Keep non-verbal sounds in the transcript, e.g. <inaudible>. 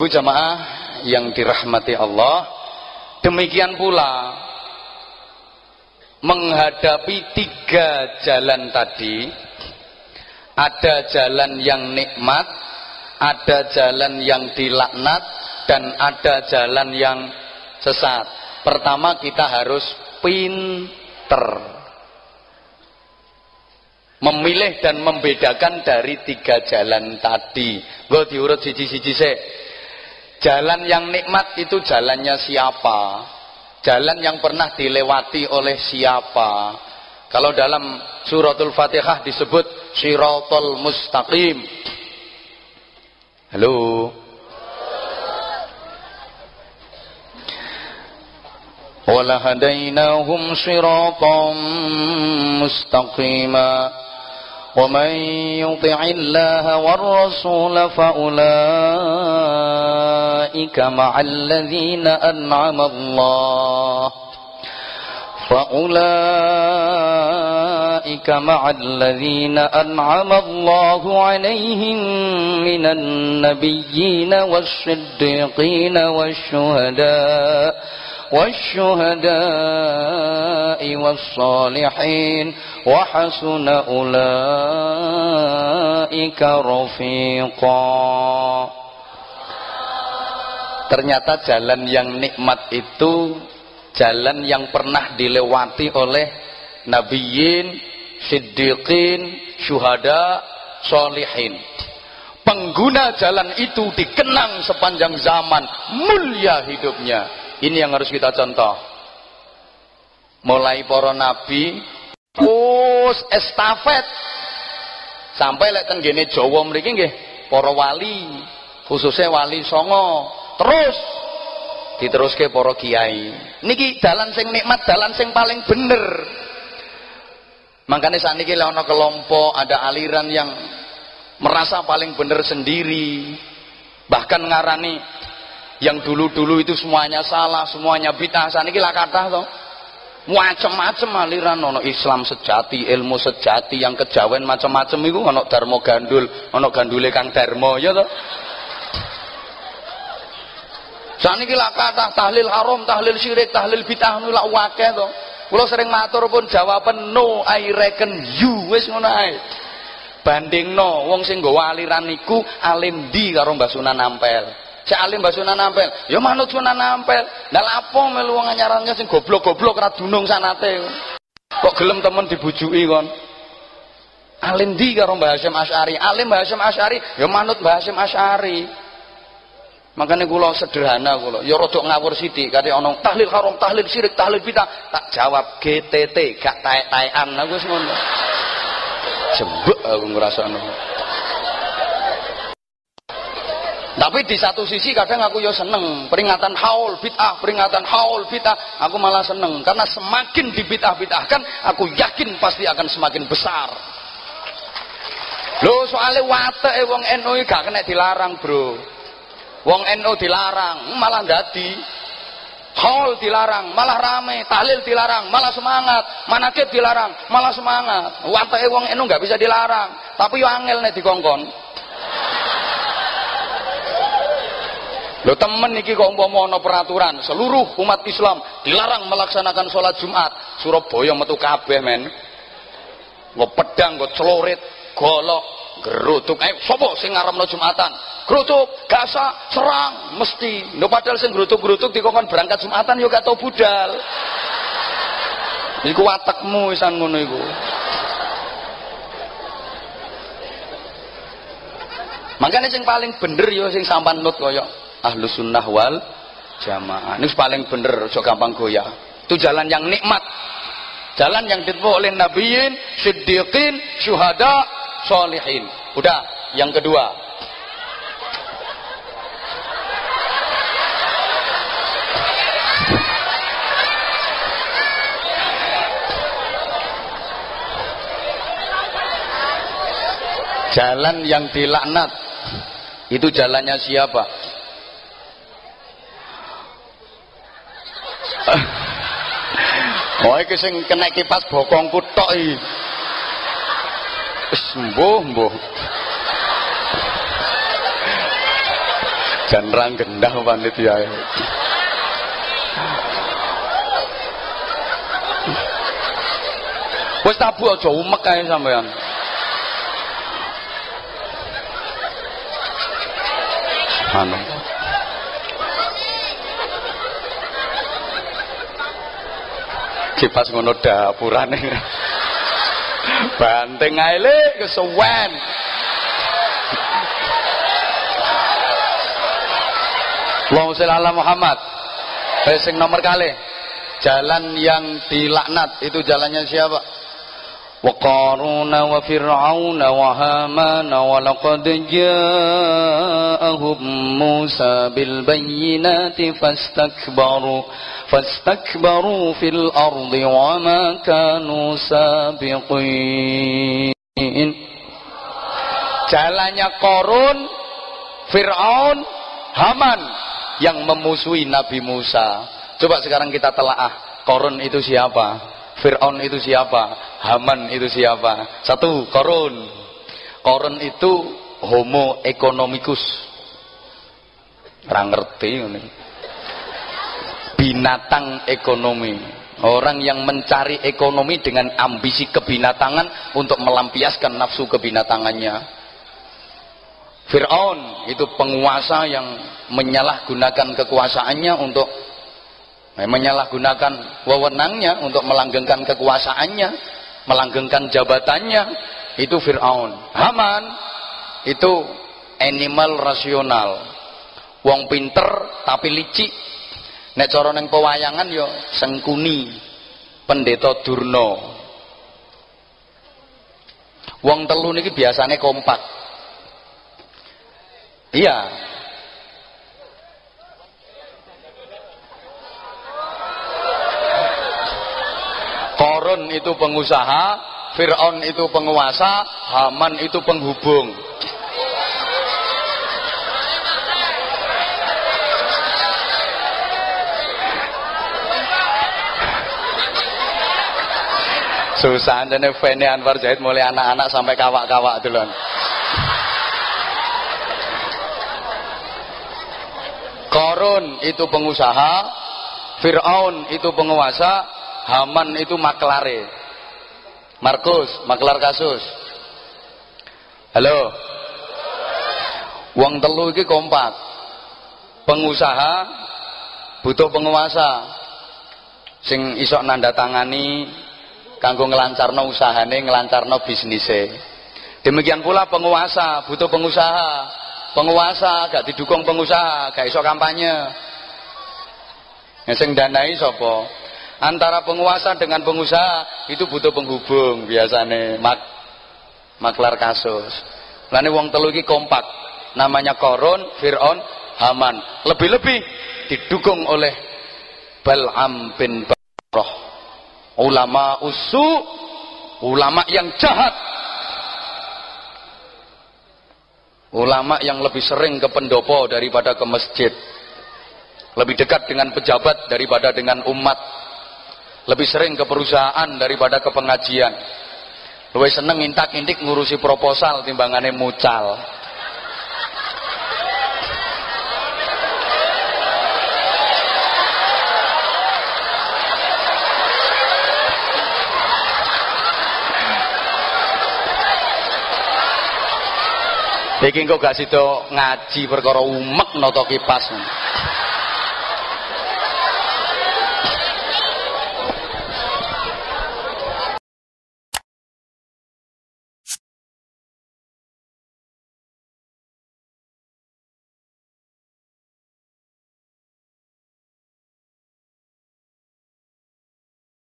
Bu jamaah yang dirahmati Allah, demikian pula menghadapi tiga jalan tadi, ada jalan yang nikmat, ada jalan yang dilaknat, dan ada jalan yang sesat. Pertama kita harus pinter memilih dan membedakan dari tiga jalan tadi. Gue diurut siji-siji sih. Jalan yang nikmat itu jalannya siapa? Jalan yang pernah dilewati oleh siapa? Kalau dalam suratul Fatihah disebut Siratul Mustaqim. Halo. ولهديناهم صراطا مستقيما ومن يطع الله والرسول فأولئك مع الذين أنعم الله. فأولئك مع الذين أنعم الله عليهم من النبيين والصديقين والشهداء والشهداء والصالحين. وحسن أولئك رفيقا. Ternyata jalan yang nikmat itu jalan yang pernah dilewati oleh nabiyin, siddiqin, syuhada, solihin. Pengguna jalan itu dikenang sepanjang zaman, mulia hidupnya. Ini yang harus kita contoh. Mulai para nabi, us estafet sampai lek tenggene Jawa mriki nggih para wali, khususnya wali songo. Terus diteruske para kiai. Niki dalan sing nikmat, dalan sing paling bener. Makanya saat ini ada kelompok, ada aliran yang merasa paling bener sendiri. Bahkan ngarani yang dulu-dulu itu semuanya salah semuanya bid'ah saniki lah kata toh macam-macam aliran ono Islam sejati ilmu sejati yang kejawen macam-macam itu ono Darmo Gandul ono Gandule Kang Darmo ya toh saniki lah kata tahlil haram tahlil syirik tahlil bid'ah nula wakeh toh kalau sering matur pun jawaban no I reckon you wis ngono banding no wong sing nggawa aliran niku alim di karo Mbah Sunan Ampel alim mbak Sunan Ampel. Ya manut Sunan Ampel. Lah lapo melu wong sing goblok-goblok ra dunung sanate. Kok gelem temen dibujuki kon? Alim di karo Mbah Asy'ari. Alim Mbah Hasyim Asy'ari ya manut Mbah Asy'ari. Makanya kula sederhana kula, ya rada ngawur sithik kate ana tahlil haram, tahlil syirik, tahlil bidah, tak jawab GTT, gak taek-taekan aku wis ngono. Jembek aku ngrasakno. Tapi di satu sisi kadang aku ya seneng peringatan haul bid'ah, peringatan haul bid'ah, aku malah seneng karena semakin dibid'ah-bid'ahkan, aku yakin pasti akan semakin besar. Lo soalnya wate wong NU gak kena dilarang, Bro. Wong NU dilarang, malah dadi. Haul dilarang, malah rame, tahlil dilarang, malah semangat, manakib dilarang, malah semangat. Wate wong NU gak bisa dilarang, tapi yo angel nek dikongkon. Lo temen niki kok umpama ana peraturan seluruh umat Islam dilarang melaksanakan sholat Jumat. Surabaya metu kabeh men. Nggo pedang, nggo celurit, golok, gerutuk. Eh sapa sing ngaramno Jumatan? Gerutuk, gasa, serang, mesti. Lho padahal sing gerutuk-gerutuk dikongkon berangkat Jumatan yo gak tau budal. Iku watekmu wisan ngono iku. Makanya sing paling bener yo sing sampan nut koyo ahlu sunnah wal jamaah ini paling bener so gampang goyah itu jalan yang nikmat jalan yang ditempuh oleh nabiin siddiqin syuhada solihin udah yang kedua. Jalan yang dilaknat. Itu jalannya siapa? <laughs> Oh iki sing kena kipas bokongku tok. Mbuh mbuh. Janrang gendah panitia. Wis tabu aja umek kae sampean. Anu. Kipas ngono dapurane. Banteng ae le kesuwen. Allahumma sholli ala Muhammad. Eh, sing nomor kali. Jalan yang dilaknat itu jalannya siapa? وقارون وفرعون وهامان ولقد جاءهم موسى بالبينات فاستكبروا فاستكبروا في الأرض وما كانوا سابقين jalannya Korun Fir'aun Haman yang memusuhi Nabi Musa coba sekarang kita telaah Korun itu siapa Fir'aun itu siapa? Haman itu siapa? Satu Korun. Korun itu homo economicus. Orang ngerti ini binatang ekonomi. Orang yang mencari ekonomi dengan ambisi kebinatangan untuk melampiaskan nafsu kebinatangannya. Fir'aun itu penguasa yang menyalahgunakan kekuasaannya untuk menyalahgunakan wewenangnya untuk melanggengkan kekuasaannya melanggengkan jabatannya itu Fir'aun. Haman itu animal rasional. Wong pinter tapi licik. Nek cara ning pewayangan yo sengkuni pendeta durno wong telu niki biasane kompak. Iya. Korun itu pengusaha, Fir'aun itu penguasa, Haman itu penghubung. Susah nih Feni Anwar Zahid mulai anak-anak sampai kawak-kawak dulu. Korun itu pengusaha, Fir'aun itu penguasa, Haman itu maklare. Markus, maklar kasus. Halo. Wong telu iki kompak. Pengusaha butuh penguasa sing iso nanda tangani kanggo ngelancarno usahane, ngelancarno bisnise. Demikian pula penguasa butuh pengusaha penguasa gak didukung pengusaha gak iso kampanye yang danai sopo antara penguasa dengan pengusaha itu butuh penghubung biasanya. Mak maklar kasus. Lalu wong telu kompak. Namanya Koron, Fir'aun, Haman. Lebih-lebih didukung oleh Bal'am bin Baroh ulama usu ulama yang jahat. Ulama yang lebih sering ke pendopo daripada ke masjid. Lebih dekat dengan pejabat daripada dengan umat lebih sering ke perusahaan daripada ke pengajian lebih seneng intak-intik ngurusi proposal timbangannya mucal Iki engko gak sida ngaji perkara umek nata kipas.